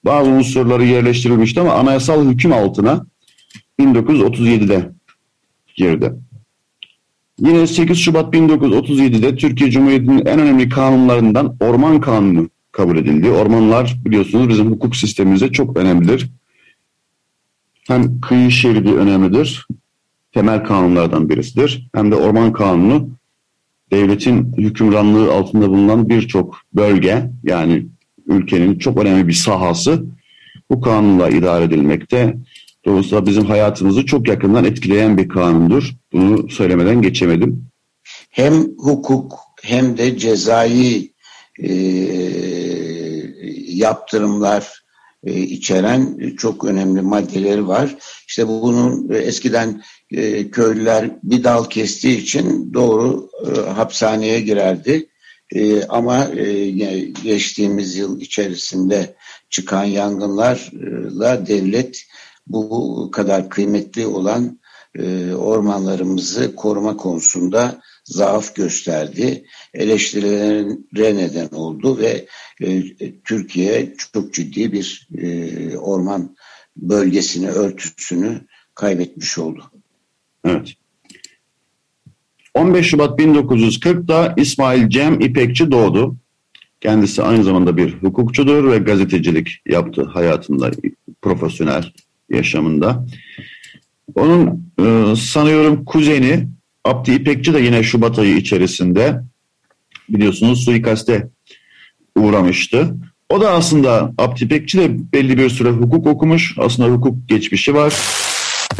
bazı unsurları yerleştirilmişti ama anayasal hüküm altına 1937'de girdi. Yine 8 Şubat 1937'de Türkiye Cumhuriyeti'nin en önemli kanunlarından Orman Kanunu kabul edildi. Ormanlar biliyorsunuz bizim hukuk sistemimizde çok önemlidir. Hem kıyı şeridi önemlidir, temel kanunlardan birisidir. Hem de Orman Kanunu devletin hükümranlığı altında bulunan birçok bölge yani ülkenin çok önemli bir sahası bu kanunla idare edilmekte. Dolayısıyla bizim hayatımızı çok yakından etkileyen bir kanundur. Bunu söylemeden geçemedim. Hem hukuk hem de cezai e, yaptırımlar e, içeren çok önemli maddeleri var. İşte bunun e, eskiden e, köylüler bir dal kestiği için doğru e, hapishaneye girerdi. E, ama e, geçtiğimiz yıl içerisinde çıkan yangınlarla devlet bu kadar kıymetli olan e, ormanlarımızı koruma konusunda zaaf gösterdi. Eleştirilere neden oldu ve e, Türkiye çok ciddi bir e, orman bölgesini, örtüsünü kaybetmiş oldu. Evet. 15 Şubat 1940'da İsmail Cem İpekçi doğdu. Kendisi aynı zamanda bir hukukçudur ve gazetecilik yaptı hayatında, profesyonel yaşamında. Onun e, sanıyorum kuzeni Abdi İpekçi de yine Şubat ayı içerisinde biliyorsunuz suikaste uğramıştı. O da aslında Abdi İpekçi de belli bir süre hukuk okumuş. Aslında hukuk geçmişi var.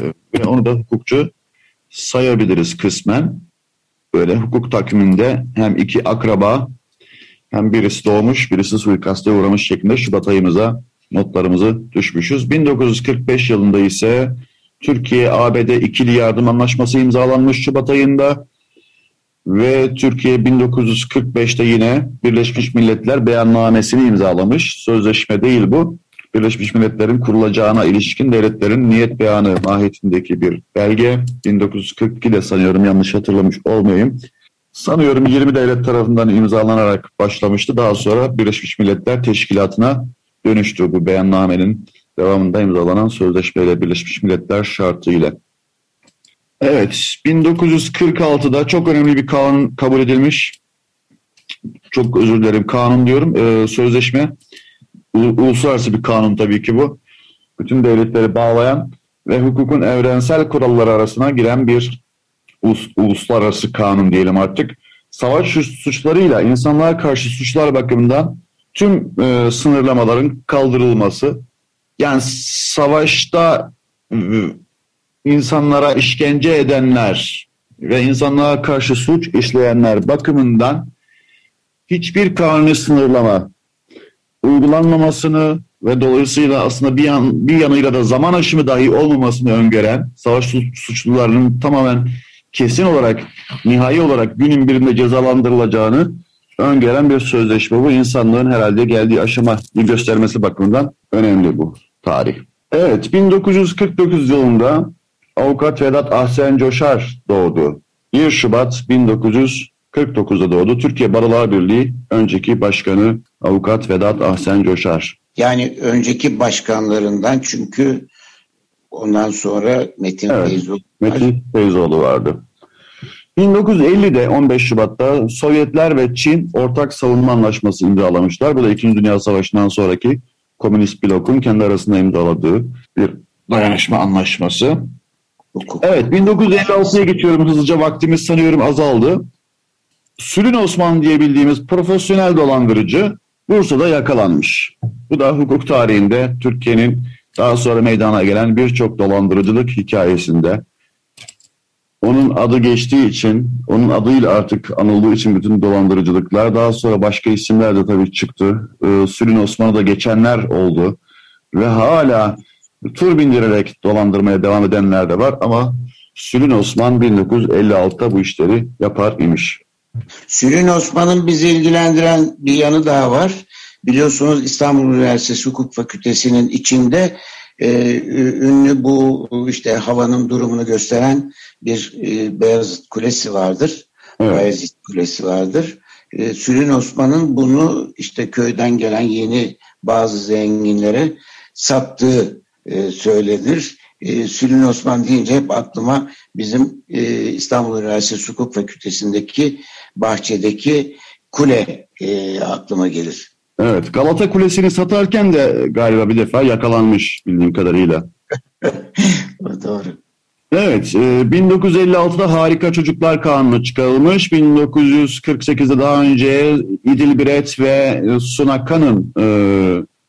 E, ve onu da hukukçu sayabiliriz kısmen. Böyle hukuk takviminde hem iki akraba hem birisi doğmuş birisi suikaste uğramış şeklinde Şubat ayımıza notlarımızı düşmüşüz. 1945 yılında ise Türkiye-ABD ikili yardım anlaşması imzalanmış Şubat ayında ve Türkiye 1945'te yine Birleşmiş Milletler beyannamesini imzalamış. Sözleşme değil bu. Birleşmiş Milletler'in kurulacağına ilişkin devletlerin niyet beyanı mahiyetindeki bir belge. 1942'de sanıyorum yanlış hatırlamış olmayayım. Sanıyorum 20 devlet tarafından imzalanarak başlamıştı. Daha sonra Birleşmiş Milletler Teşkilatı'na dönüştü bu beyannamenin devamında imzalanan sözleşmeyle Birleşmiş Milletler şartı ile. Evet, 1946'da çok önemli bir kanun kabul edilmiş. Çok özür dilerim kanun diyorum. Ee, sözleşme uluslararası bir kanun tabii ki bu. Bütün devletleri bağlayan ve hukukun evrensel kuralları arasına giren bir ulus, uluslararası kanun diyelim artık. Savaş suçlarıyla insanlığa karşı suçlar bakımından tüm e, sınırlamaların kaldırılması. Yani savaşta e, insanlara işkence edenler ve insanlığa karşı suç işleyenler bakımından hiçbir kanuni sınırlama uygulanmamasını ve dolayısıyla aslında bir, yan, bir yanıyla da zaman aşımı dahi olmamasını öngören savaş suçlularının tamamen kesin olarak nihai olarak günün birinde cezalandırılacağını öngören bir sözleşme. Bu insanlığın herhalde geldiği aşama göstermesi bakımından önemli bu tarih. Evet 1949 yılında avukat Vedat Ahsen Coşar doğdu. 1 Şubat 1949'da doğdu. Türkiye Barolar Birliği önceki başkanı avukat Vedat Ahsen Coşar. Yani önceki başkanlarından çünkü ondan sonra Metin evet, Feyzoğlu Metin Feyzoğlu vardı. 1950'de 15 Şubat'ta Sovyetler ve Çin ortak savunma anlaşması imzalamışlar. Bu da 2. Dünya Savaşı'ndan sonraki komünist blokun kendi arasında imzaladığı bir dayanışma anlaşması. Evet 1956'ya geçiyorum hızlıca vaktimiz sanıyorum azaldı. Sülün Osman diye bildiğimiz profesyonel dolandırıcı Bursa'da yakalanmış. Bu da hukuk tarihinde Türkiye'nin daha sonra meydana gelen birçok dolandırıcılık hikayesinde onun adı geçtiği için, onun adıyla artık anıldığı için bütün dolandırıcılıklar daha sonra başka isimler de tabii çıktı. Ee, Sülün Osman'ı da geçenler oldu ve hala tur bindirerek dolandırmaya devam edenler de var ama Sülün Osman 1956'da bu işleri yapar imiş. Sülün Osman'ın bizi ilgilendiren bir yanı daha var. Biliyorsunuz İstanbul Üniversitesi Hukuk Fakültesi'nin içinde e, ünlü bu işte havanın durumunu gösteren bir e, beyaz kulesi vardır. Evet. Bayezid Kulesi vardır. E, Sülün Osman'ın bunu işte köyden gelen yeni bazı zenginlere sattığı e, söylenir. E, Sülün Osman deyince hep aklıma bizim e, İstanbul Üniversitesi Hukuk Fakültesindeki bahçedeki kule e, aklıma gelir. Evet Galata Kulesi'ni satarken de galiba bir defa yakalanmış bildiğim kadarıyla. Doğru. Evet, 1956'da e, Harika Çocuklar Kanunu çıkarılmış. 1948'de daha önce İdilbiret ve Sunakan'ın e,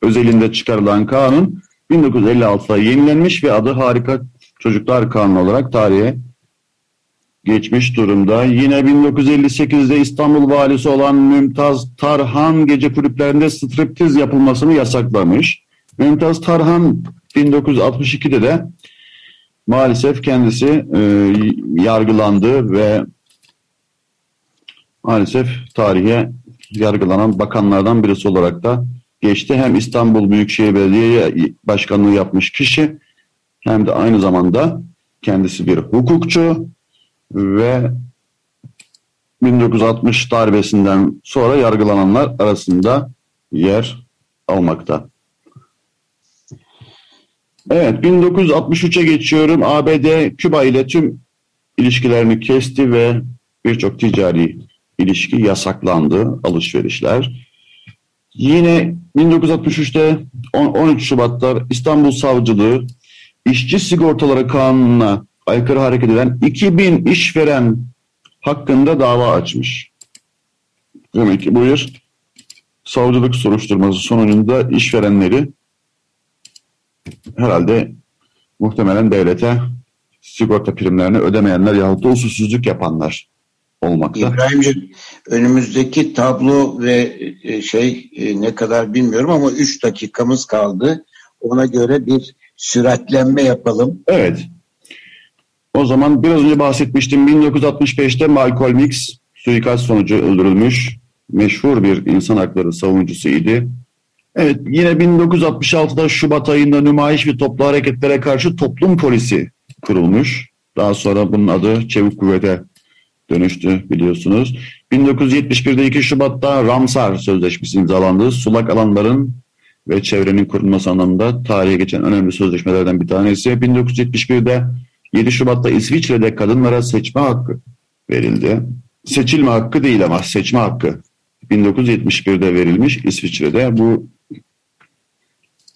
özelinde çıkarılan kanun 1956'da yenilenmiş ve adı Harika Çocuklar Kanunu olarak tarihe geçmiş durumda. Yine 1958'de İstanbul valisi olan Mümtaz Tarhan gece kulüplerinde striptiz yapılmasını yasaklamış. Mümtaz Tarhan 1962'de de maalesef kendisi e, yargılandı ve maalesef tarihe yargılanan bakanlardan birisi olarak da geçti. Hem İstanbul Büyükşehir Belediye Başkanlığı yapmış kişi hem de aynı zamanda kendisi bir hukukçu ve 1960 darbesinden sonra yargılananlar arasında yer almakta. Evet 1963'e geçiyorum. ABD Küba ile tüm ilişkilerini kesti ve birçok ticari ilişki yasaklandı, alışverişler. Yine 1963'te 13 Şubat'ta İstanbul Savcılığı işçi sigortaları kanununa aykırı hareket eden 2000 işveren hakkında dava açmış. Demek ki bu bir savcılık soruşturması sonucunda işverenleri herhalde muhtemelen devlete sigorta primlerini ödemeyenler yahut da usulsüzlük yapanlar olmakta. İbrahimciğim önümüzdeki tablo ve e, şey e, ne kadar bilmiyorum ama 3 dakikamız kaldı. Ona göre bir süratlenme yapalım. Evet. O zaman biraz önce bahsetmiştim 1965'te Malcolm X suikast sonucu öldürülmüş. Meşhur bir insan hakları savunucusuydu. Evet yine 1966'da Şubat ayında nümayiş ve toplu hareketlere karşı toplum polisi kurulmuş. Daha sonra bunun adı Çevik Kuvvet'e dönüştü biliyorsunuz. 1971'de 2 Şubat'ta Ramsar Sözleşmesi imzalandı. Sulak alanların ve çevrenin korunması anlamında tarihe geçen önemli sözleşmelerden bir tanesi. 1971'de 7 Şubat'ta İsviçre'de kadınlara seçme hakkı verildi. Seçilme hakkı değil ama seçme hakkı. 1971'de verilmiş İsviçre'de. Bu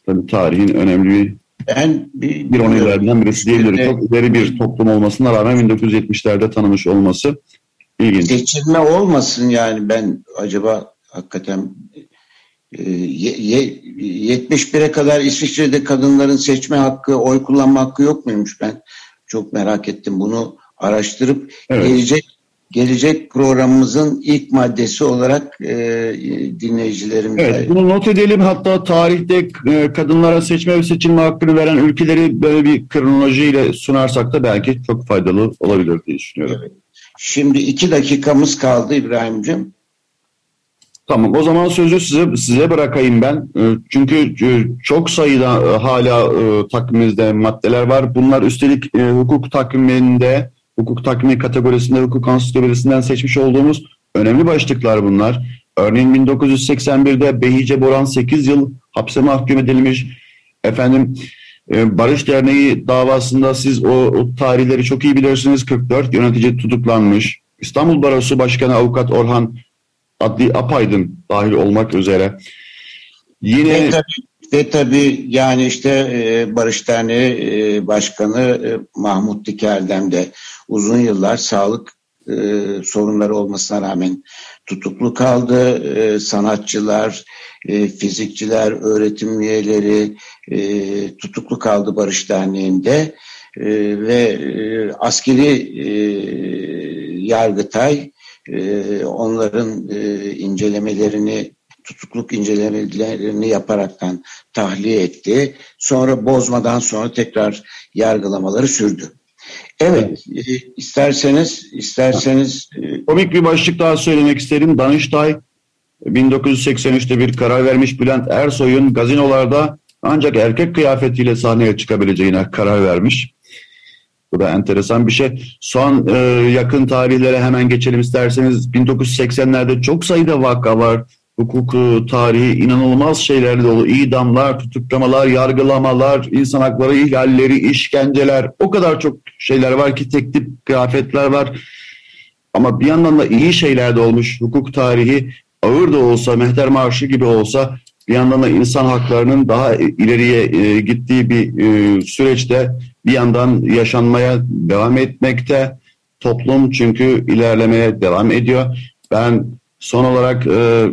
tabii tarihin önemli bir ben bir, bir onaylarından birisi diyebilirim. Çok ileri bir toplum olmasına rağmen 1970'lerde tanımış olması ilginç. Seçilme olmasın yani ben acaba hakikaten 71'e kadar İsviçre'de kadınların seçme hakkı, oy kullanma hakkı yok muymuş ben? Çok merak ettim. Bunu araştırıp evet. gelecek gelecek programımızın ilk maddesi olarak e, dinleyicilerimize. Evet, bunu not edelim. Hatta tarihte e, kadınlara seçme ve seçilme hakkını veren ülkeleri böyle bir kronolojiyle sunarsak da belki çok faydalı olabilir diye düşünüyorum. Evet. Şimdi iki dakikamız kaldı İbrahim'cim. Tamam o zaman sözü size size bırakayım ben. E, çünkü e, çok sayıda e, hala takvimimizde maddeler var. Bunlar üstelik hukuk takviminde, hukuk takvimi kategorisinde, hukuk ansiklopedisinden seçmiş olduğumuz önemli başlıklar bunlar. Örneğin 1981'de Behice Boran 8 yıl hapse mahkum edilmiş. Efendim Barış Derneği davasında siz o tarihleri çok iyi bilirsiniz. 44 yönetici tutuklanmış. İstanbul Barosu Başkanı Avukat Orhan adli apaydın dahil olmak üzere. Yine ve tabii, ve tabii yani işte e, Barış Derneği e, Başkanı e, Mahmut Diker'den de uzun yıllar sağlık e, sorunları olmasına rağmen tutuklu kaldı. Sanatçılar, fizikçiler, öğretim üyeleri tutuklu kaldı Barış Derneği'nde ve askeri e, yargıtay e, onların e, incelemelerini tutukluk incelemelerini yaparaktan tahliye etti. Sonra bozmadan sonra tekrar yargılamaları sürdü. Evet, evet. E, isterseniz isterseniz e, komik bir başlık daha söylemek isterim. Danıştay 1983'te bir karar vermiş Bülent Ersoy'un gazinolarda ancak erkek kıyafetiyle sahneye çıkabileceğine karar vermiş. Bu da enteresan bir şey. Son e, yakın tarihlere hemen geçelim isterseniz. 1980'lerde çok sayıda vaka var. Hukuk tarihi inanılmaz şeylerle dolu. İdamlar, tutuklamalar, yargılamalar, insan hakları ihlalleri, işkenceler. O kadar çok şeyler var ki tek tip kıyafetler var. Ama bir yandan da iyi şeyler de olmuş. Hukuk tarihi ağır da olsa, mehter marşı gibi olsa bir yandan da insan haklarının daha ileriye e, gittiği bir e, süreçte bir yandan yaşanmaya devam etmekte. Toplum çünkü ilerlemeye devam ediyor. Ben son olarak e,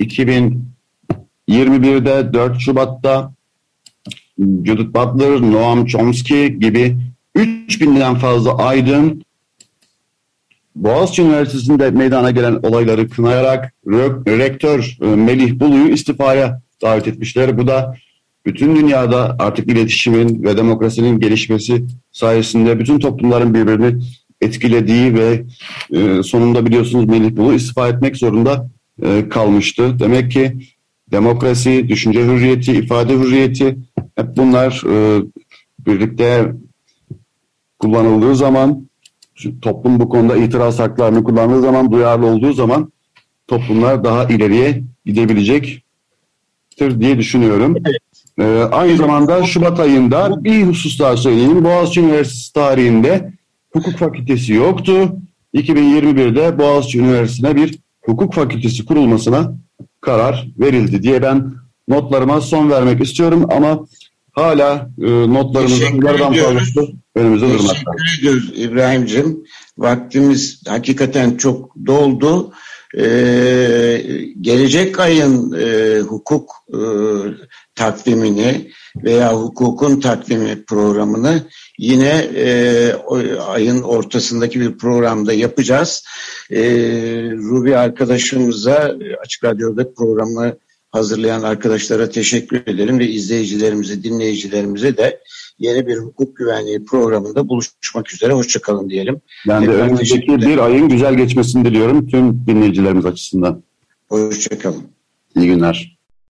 2021'de 4 Şubat'ta Judith Butler, Noam Chomsky gibi 3000'den fazla aydın Boğaziçi Üniversitesi'nde meydana gelen olayları kınayarak rektör e, Melih Bulu'yu istifaya davet etmişler. Bu da bütün dünyada artık iletişimin ve demokrasinin gelişmesi sayesinde bütün toplumların birbirini etkilediği ve e, sonunda biliyorsunuz Melih Bulu istifa etmek zorunda e, kalmıştı. Demek ki demokrasi, düşünce hürriyeti, ifade hürriyeti hep bunlar birlikte kullanıldığı zaman toplum bu konuda itiraz haklarını kullandığı zaman, duyarlı olduğu zaman toplumlar daha ileriye gidebilecektir diye düşünüyorum. Evet. Ee, aynı zamanda Şubat ayında bir husus daha söyleyeyim. Boğaziçi Üniversitesi tarihinde hukuk fakültesi yoktu. 2021'de Boğaziçi Üniversitesi'ne bir hukuk fakültesi kurulmasına karar verildi diye ben notlarıma son vermek istiyorum ama hala e, notlarımızın yarıdan fazlası önümüzde durmakta. Teşekkür ediyoruz İbrahim'cim. Vaktimiz hakikaten çok doldu. Ee, gelecek ayın e, hukuk e, takvimini veya hukukun takvimi programını yine e, ayın ortasındaki bir programda yapacağız. E, Ruby arkadaşımıza Açık Radyo'da programı hazırlayan arkadaşlara teşekkür ederim ve izleyicilerimize, dinleyicilerimize de yeni bir hukuk güvenliği programında buluşmak üzere. Hoşçakalın diyelim. Ben de önümüzdeki bir ayın güzel geçmesini diliyorum tüm dinleyicilerimiz açısından. Hoşçakalın. İyi günler.